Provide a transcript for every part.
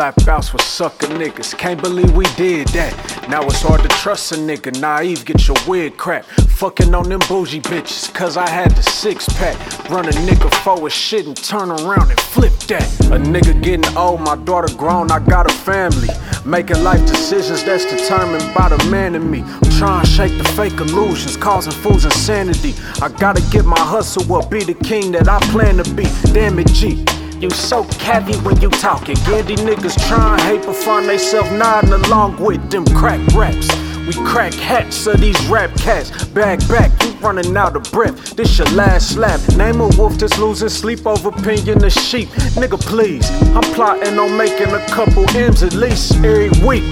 clap outs with sucker niggas. Can't believe we did that. Now it's hard to trust a nigga. Naive, get your wig cracked. Fucking on them bougie bitches, cause I had the six pack. Run a nigga forward shit and turn around and flip that. A nigga getting old, my daughter grown, I got a family. Making life decisions that's determined by the man in me. I'm trying to shake the fake illusions, causing fools insanity. I gotta get my hustle up, be the king that I plan to be. Damn it, G. You so catty when you talking. Gandy niggas tryin' hate but find they self nodding along with them crack raps. We crack hats of these rap cats. Back back, you running out of breath. This your last slap. Name a wolf that's losing sleep over opinion of sheep. Nigga, please. I'm plotting on making a couple M's at least every week.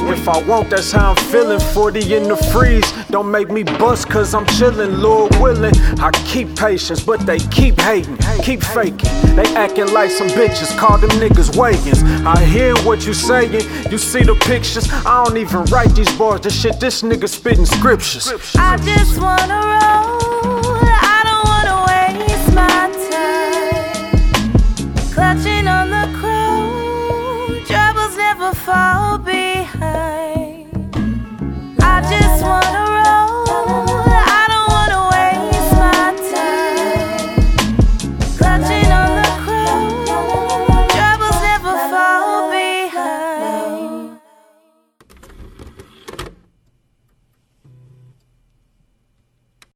If I want, that's how I'm feeling. 40 in the freeze. Don't make me bust cause I'm chillin', Lord willing. I keep patience, but they keep hating, keep faking. They acting like some bitches, call them niggas Wagons. I hear what you saying, you see the pictures. I don't even write these bars, this shit, this nigga spitting scriptures. I just wanna roll, I don't wanna waste my time. Clutching on the crown, troubles never fall.